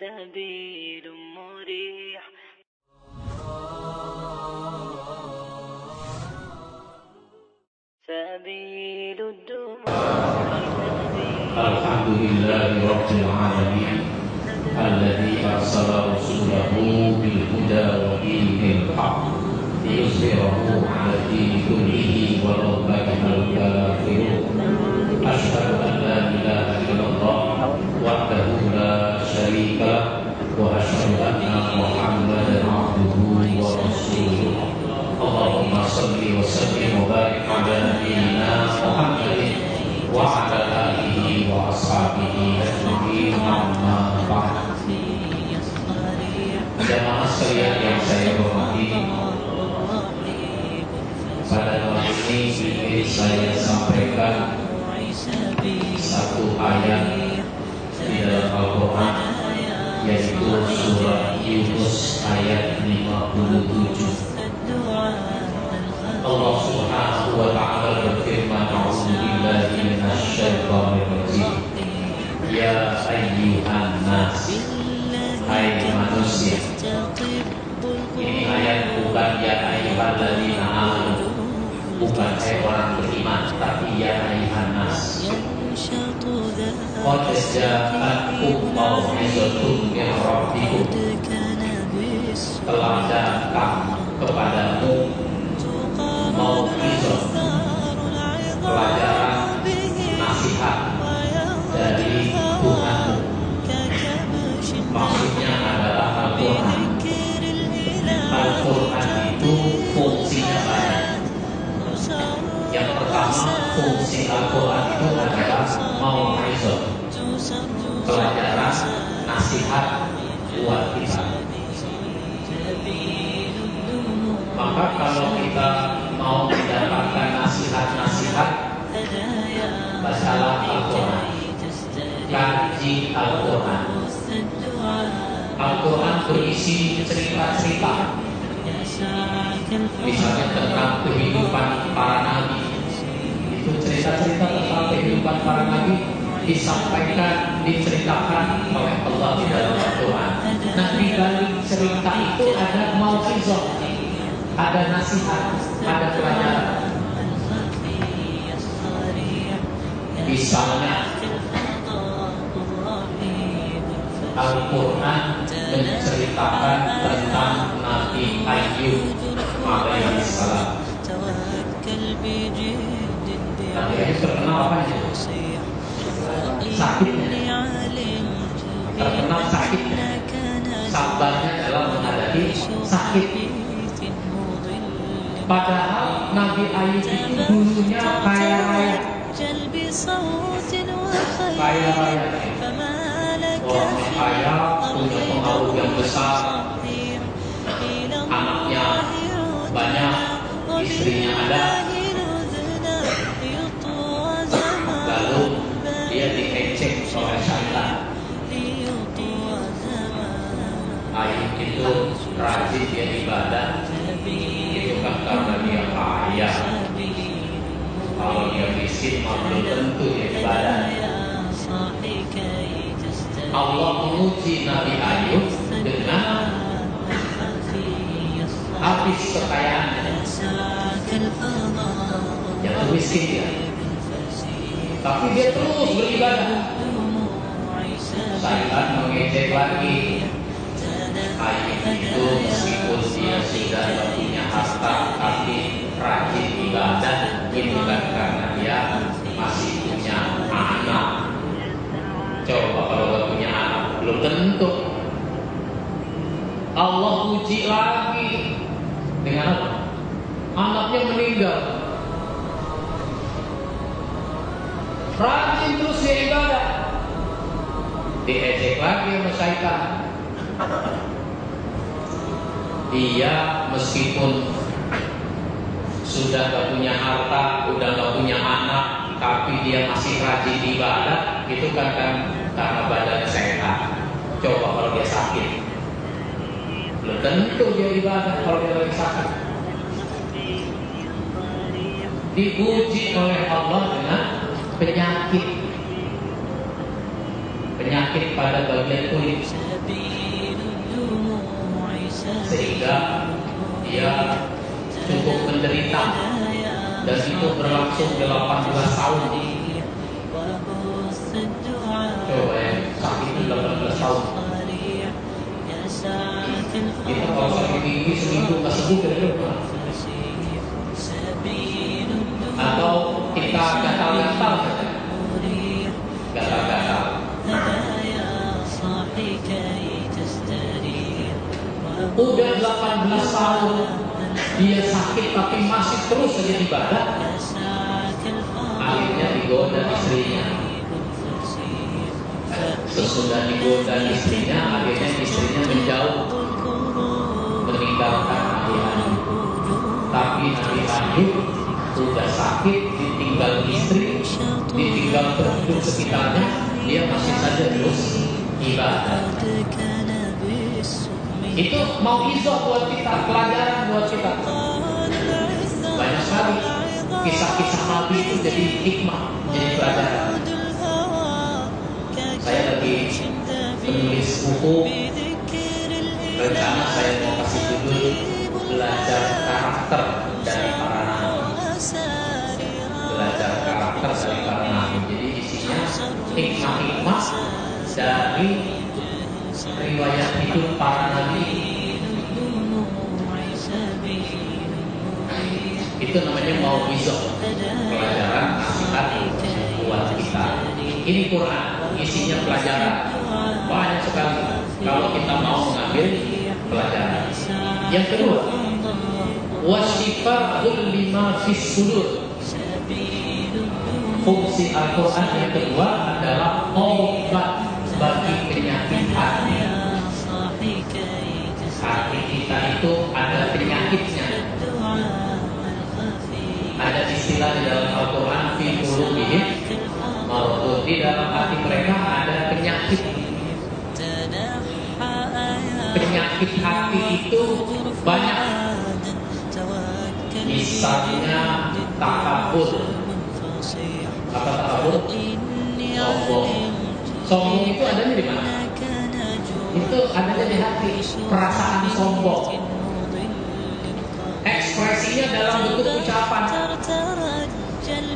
سبيل مريح. سبيل الدموع. الحمد لله رب العالمين الذي أرسل رسوله بالهدى ودين الحق ليظهره على الدين كله ولو كره الكافرون أشهد Yunus ayat 57 Allah Subhanahu wa taala berfirman A'udzu billahi minasyaitonir rajim Ya ayyuhan nas Hai manusia Ini ayat bukan ya ayyuhan ladina amanu Bukan hai orang beriman Tapi ya ayyuhan nas Qad ja'akum mau'izatun min rabbikum Datang kepadamu. Mau'izah Pelajaran nasihat dari Tuhanmu. Maksudnya adalah Al-Quran. Al-Quran itu fungsinya banyak. Yang pertama fungsi Al-Quran itu adalah mau'izah Pelajaran nasihat buat kita Al-Quran berisi cerita-cerita. Misalnya tentang kehidupan para nabi. Itu cerita-cerita tentang kehidupan para nabi Disampaikan, diceritakan oleh Allah di dalam Al-Quran. Nah di balik cerita itu ada mau'izah. Ada nasihat, ada pelajaran. Misalnya Al-Quran menceritakan tentang Nabi Ayub alaihissalam. Nabi Ayub terkenal apa ya? Sakitnya. Terkenal sakitnya. Sabarnya dalam menghadapi sakit. Padahal Nabi Ayub itu dulunya kaya raya. Kaya raya. Orang kaya punya pengaruh yang besar Anaknya banyak Istrinya ada. Lalu dia diecek oleh syaitan. Ayub itu rajin dia ibadah. Itu kan karena dia kaya. Kalau dia miskin belum tentu dia ibadah Allah menguji Nabi Ayub dengan habis kekayaannya. Jangan miskin dia. Tapi dia terus beribadah. Syaitan mengejek lagi. Ayub itu Allah uji lagi dengan apa? Anaknya meninggal. Rajin terus dia ibadah. Diejek lagi sama syaitan. Dia meskipun sudah gak punya harta, udah gak punya anak, tapi dia masih rajin ibadah, itu kan kan karena badannya sehat. Coba kalau dia sakit, tentu dia ibadah kalau dia lagi sakit. Oleh Allah dengan penyakit. penyakit pada bagian kulit sehingga dia cukup menderita dan itu berlangsung 18 tahun kita kalau sakit gigi seminggu nggak sembuh kira-kira atau kita gatal-gatal saja. Gatal-gatal udah 18 tahun dia sakit tapi masih terus saja ibadah. Akhirnya digoda istrinya. Sesudah digoda istrinya akhirnya istrinya menjauh meninggalkan Nabi Ayub tapi Ayub sudah sakit ditinggal istri ditinggal penduduk sekitarnya dia masih saja terus ibadah. Itu mau izo buat kita pelajaran buat kita. Banyak sekali kisah-kisah Nabi itu jadi hikmah jadi pelajaran. Saya lagi menulis buku rencana saya mau belajar karakter dari para nabi. Belajar karakter dari para nabi. Jadi isinya hikmah-hikmah dari riwayat hidup para nabi. Itu namanya mau pelajaran nasihat buat kita. Ini Quran isinya pelajaran. Banyak sekali. Kalau kita mau mengambil pelajaran yang kedua wasifahul lima fis sudur. Fungsi Al-Quran yang kedua adalah obat bagi penyakit hati. Hati kita itu ada penyakitnya. Ada istilah di dalam Al-Quran fi maradun di dalam hati mereka penyakit hati itu banyak. Misalnya takabur. Apa takabur? Sombong. Sombong itu adanya di mana? Itu adanya di hati. Perasaan sombong. Ekspresinya dalam bentuk ucapan.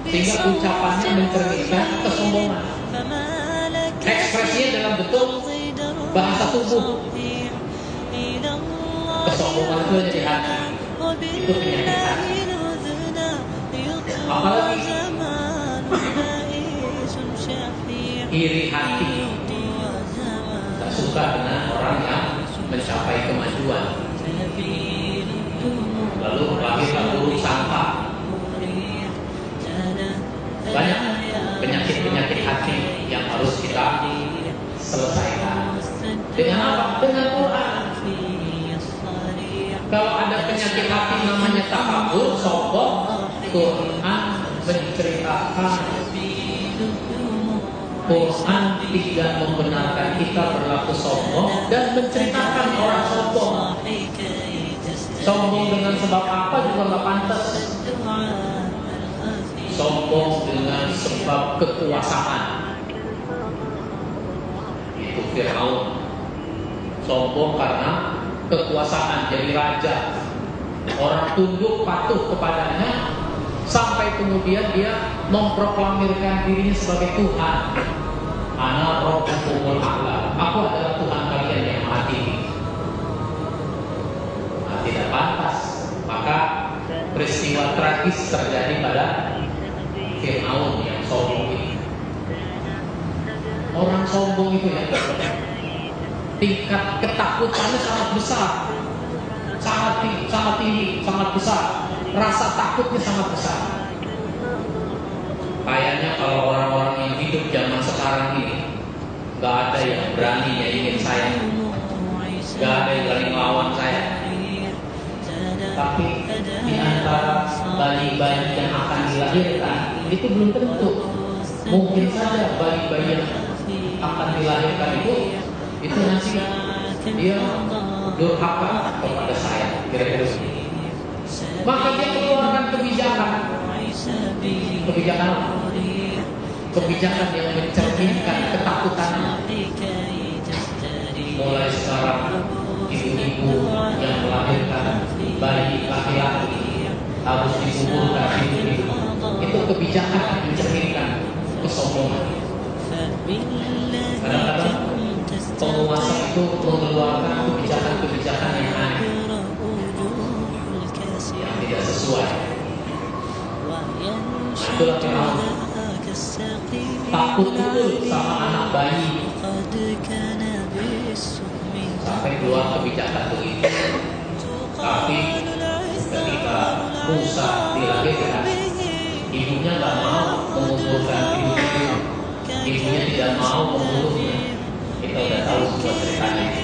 Sehingga ucapannya mencerminkan kesombongan. Ekspresinya dalam bentuk bahasa tubuh kesombongan itu hati itu penyakit hati apalagi iri hati tak suka dengan orang yang mencapai kemajuan lalu lahirlah buruk sangka banyak penyakit-penyakit hati yang harus kita selesaikan dengan apa? dengan Quran menceritakan Quran tidak membenarkan kita berlaku sombong dan menceritakan orang sombong. Sombong dengan sebab apa juga nggak pantas. Sombong dengan sebab kekuasaan. Itu Fir'aun. Sombong karena kekuasaan jadi raja. Orang tunduk patuh kepadanya sampai kemudian dia memproklamirkan dirinya sebagai Tuhan. Ana Rabbukumul A'la. Aku adalah Tuhan kalian yang maha tinggi. Nah, tidak pantas. Maka peristiwa tragis terjadi pada Fir'aun yang sombong ini. Orang sombong itu ya tingkat ketakutannya sangat besar, sangat tinggi, sangat tinggi, sangat besar rasa takutnya sangat besar. Kalau orang-orang yang hidup zaman sekarang ini nggak ada yang berani ingin saya, nggak ada yang berani melawan saya. Tapi di antara bayi-bayi yang akan dilahirkan itu belum tentu. Mungkin saja bayi-bayi yang akan dilahirkan itu itu nanti dia durhaka kepada saya kira-kira maka dia mengeluarkan kebijakan kebijakan? Kebijakan yang mencerminkan ketakutannya. Mulai sekarang ibu-ibu yang melahirkan bayi laki-laki harus dikuburkan hidup Itu kebijakan yang mencerminkan kesombongan. Kadang-kadang penguasa itu mengeluarkan kebijakan-kebijakan yang aneh yang tidak sesuai. Itulah kenapa takut betul sama anak bayi sampai keluar kebijakan begitu. Tapi ketika Musa dilahirkan, ibunya nggak mau mengumpulkan ibu itu. Ibunya tidak mau membunuhnya. Kita udah tahu semua ceritanya.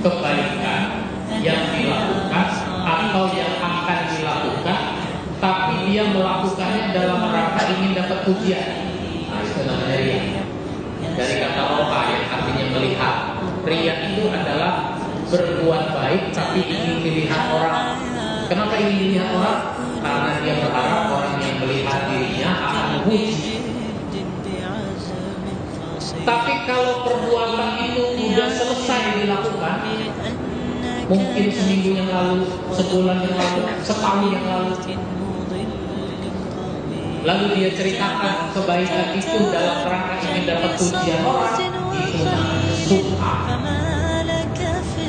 kebaikan yang dilakukan atau yang akan dilakukan, tapi dia melakukannya dalam rangka ingin dapat pujian. Nah, itu namanya ria. Dari kata roha yang artinya melihat. Ria itu adalah berbuat baik tapi ingin dilihat orang. Kenapa ingin dilihat orang? Karena dia berharap orang yang melihat dirinya akan memuji. Tapi kalau perbuatan mungkin seminggu yang lalu, sebulan yang lalu, setahun yang lalu, lalu dia ceritakan kebaikan itu dalam rangka ingin dapat pujian orang, itu namanya sum'ah.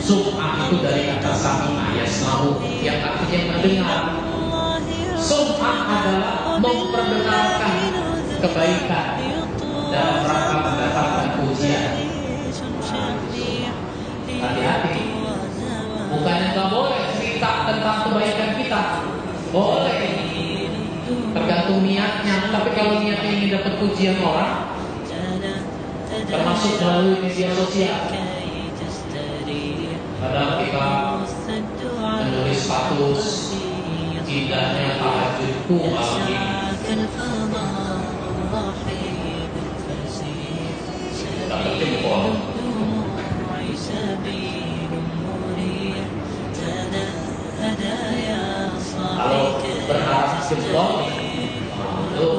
Sum'ah itu dari kata sami'ah yasma'u yang artinya mendengar. Sum'ah adalah memperdengarkan kebaikan dalam rangka mendapatkan pujian. Tentang kebaikan kita. Boleh. Tergantung niatnya. Tapi kalau niatnya ingin dapat pujian orang, termasuk melalui media sosial. Kadang kita menulis status indahnya tahajudku malam ini. Jempol. Berharap jempol, itu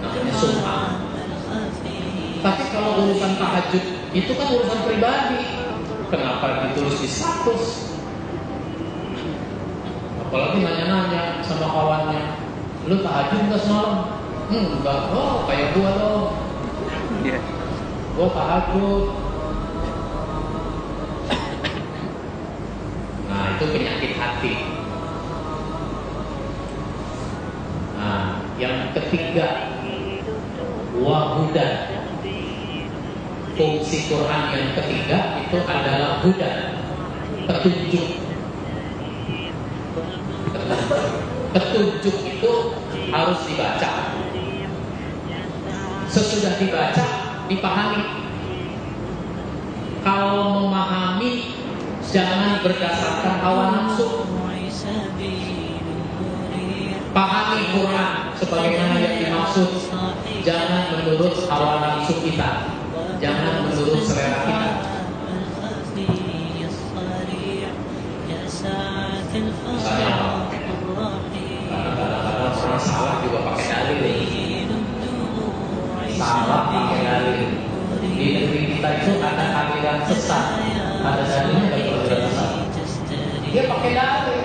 namanya sum'ah. Tapi kalau urusan tahajud itu kan urusan pribadi. Kenapa ditulis di status? Apalagi nanya-nanya sama kawannya, lu tahajud nggak semalam? Hmm, enggak. Oh, kayak gua loh. Iya. Gua tahajud. Nah, itu penyakit hati. Nah, yang ketiga, wahudan. Fungsi Quran yang ketiga itu adalah hudan, petunjuk. Petunjuk itu harus dibaca. Sesudah dibaca, dipahami. Kalau memahami, jangan berdasarkan hawa nafsu. Pahami Quran sebagaimana yang dimaksud. Jangan menurut hawa nafsu kita. Jangan menurut selera kita. Misalnya kadang-kadang orang salah juga pakai dalil. Salah pakai dalil. Di negeri kita itu ada aliran sesat. Ada dari aliran sesat. Dia pakai dalil,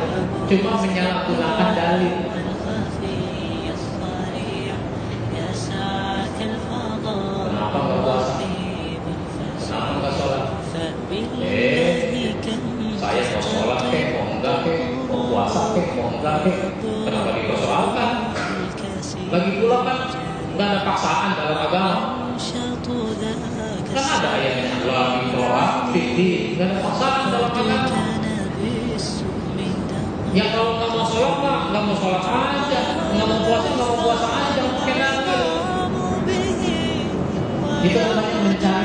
cuma menyalahgunakan dalil. Enggak. Kenapa dipersoalkan? Lagi pula kan nggak ada paksaan dalam agama. Kan ada ayatnya lagi sholat, fikih, nggak ada paksaan dalam agama. Ya kalau nggak mau sholat mah nggak mau sholat aja, nggak mau puasa nggak mau puasa aja, jangan pakai dalil. Itu namanya mencari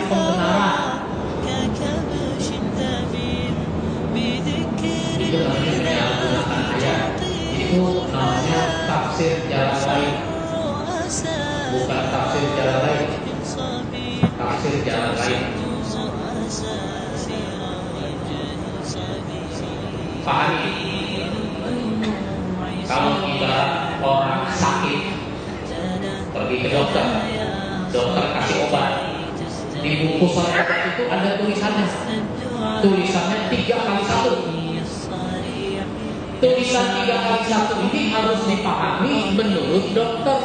ke dokter, dokter kasih obat. Di bungkusan obat itu ada tulisannya. Tulisannya tiga kali satu. Tulisan tiga kali satu ini harus dipahami menurut dokter.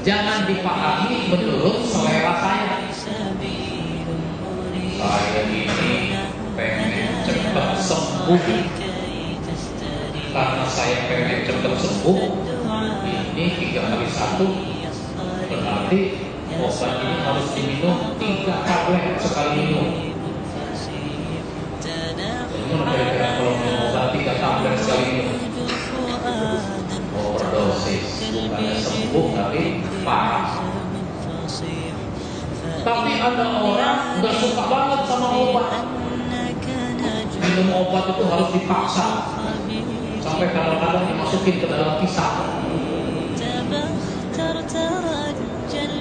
Jangan dipahami menurut selera saya. Saya ini pengen cepat sembuh karena saya pengen cepat sembuh ini tiga kali satu berarti obat ini harus diminum tiga tablet sekali minum. Gimana kira-kira kalau minum obat tiga tablet sekali minum. Overdosis bukannya sembuh tapi parah. Tapi ada orang nggak suka banget sama obat. Minum obat itu harus dipaksa. Sampai kadang-kadang dimasukin ke dalam pisang.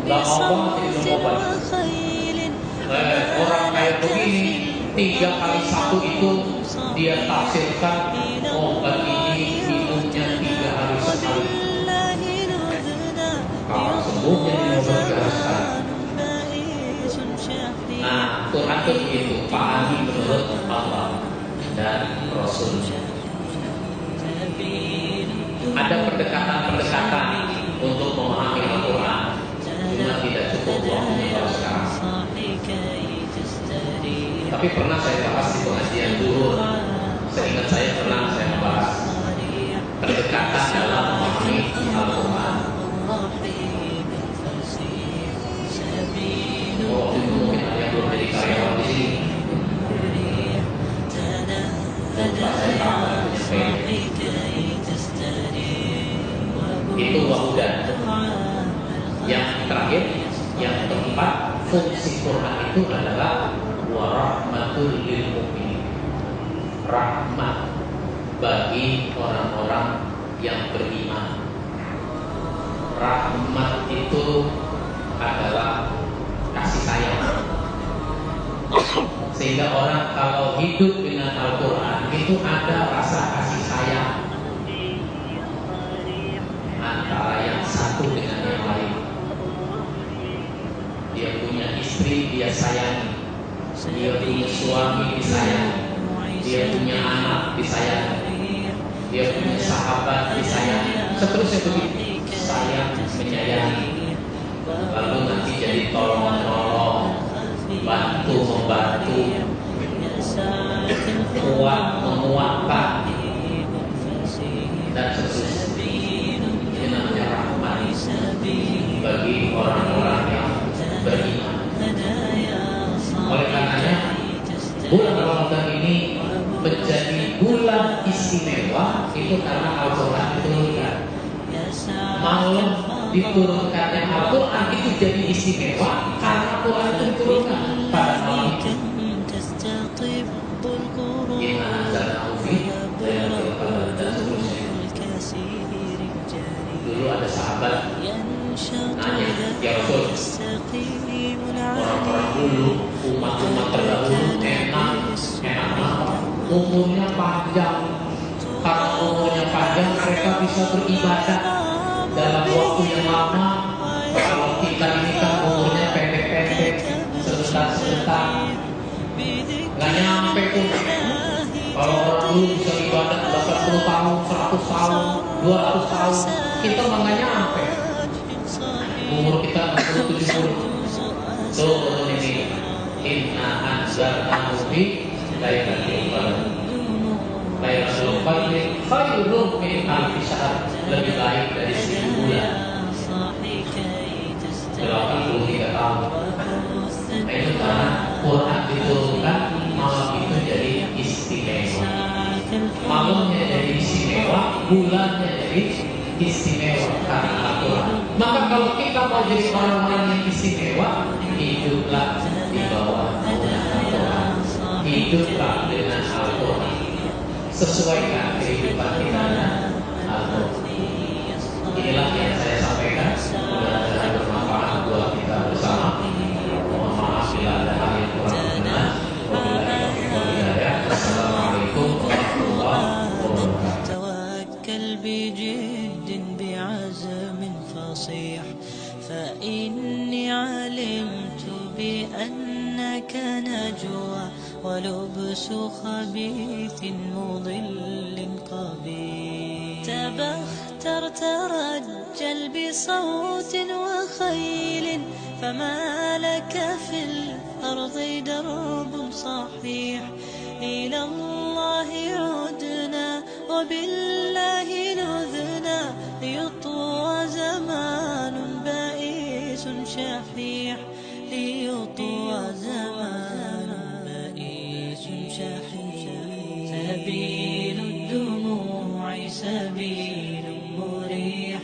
Minum obat. Eh, orang kayak begini tiga kali satu itu dia tafsirkan obat ini minumnya tiga hari sekali. Kalau sembuh jadi minum tiga hari. Nah, Quran itu begitu, pahami menurut Allah dan Rasulnya ada pendekatan-pendekatan tapi pernah saya bahas di pengajian dulu seingat saya pernah saya membahas pendekatan dalam istri, dia sayangi. Dia punya suami, disayangi. Dia punya anak, disayangi. Dia punya sahabat, disayangi. Seterusnya begitu. Sayang, menyayangi. Lalu nanti jadi tolong-menolong, bantu membantu, kuat menguatkan, dan seterusnya ini namanya rahmat bagi orang-orang bulan Ramadan ini menjadi bulan istimewa itu karena Al-Quran diturunkan. Malam diturunkannya Al-Quran itu jadi istimewa karena Al-Quran itu diturunkan pada malam itu. Dulu ada sahabat nanya, ya Rasul, orang-orang dulu, umat-umat terdahulu enak, enak banget, umurnya panjang. Karena umurnya panjang, mereka bisa beribadah dalam waktu yang lama. Kalau kita ini kan umurnya pendek-pendek, sebentar-sebentar, nggak nyampe tuh. Kalau orang dulu bisa ibadah 80 tahun, 100 tahun, 200 tahun, kita nggak nyampe. Umur kita 60 70. Tuh la yaqulu la yaqulu khairin khairun min alfi syahr lebih baik dari seribu bulan delapan puluh tiga tahun nah, itu karena Quran diturunkan malam itu jadi istimewa malamnya jadi istimewa bulannya jadi istimewa karena Al-Quran maka kalau kita mau jadi orang-orang yang istimewa hiduplah Hiduplah dengan Al-Quran. Sesuaikan kehidupan kita Al-Quran. Inilah yang saya sampaikan. Mudah-mudahan bermanfaat buat kita bersama. Mohon maaf bila ada hal yang kurang hidayah. Wassalamualaikum warahmatullahi wabarakatuh. فإني علمت بأنك نجوى ولبس خبيث مضل قبيح. تبختر ترجل بصوت وخيل فما لك في الأرض درب صحيح. إلى الله عدنا وبالله نذنا. ليطوى زمان بائس شحيح سبيل مريح.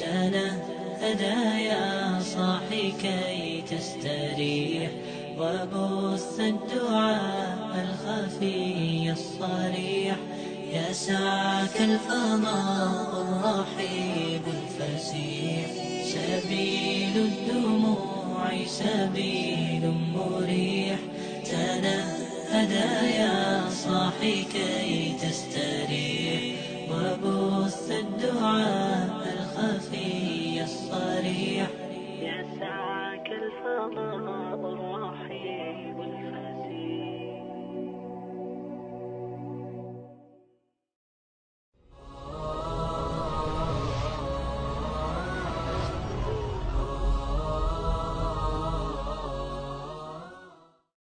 تنهد يا صاحي كي تستريح. وبث الدعاء الخفي الصريح. يسعك الفضاء الرحيب الفسيح. سبيل الدموع سبيل مريح. تنهد يا صاحي كي تستريح. وبث الدعاء الخفي الصريح. يسعك الفضاء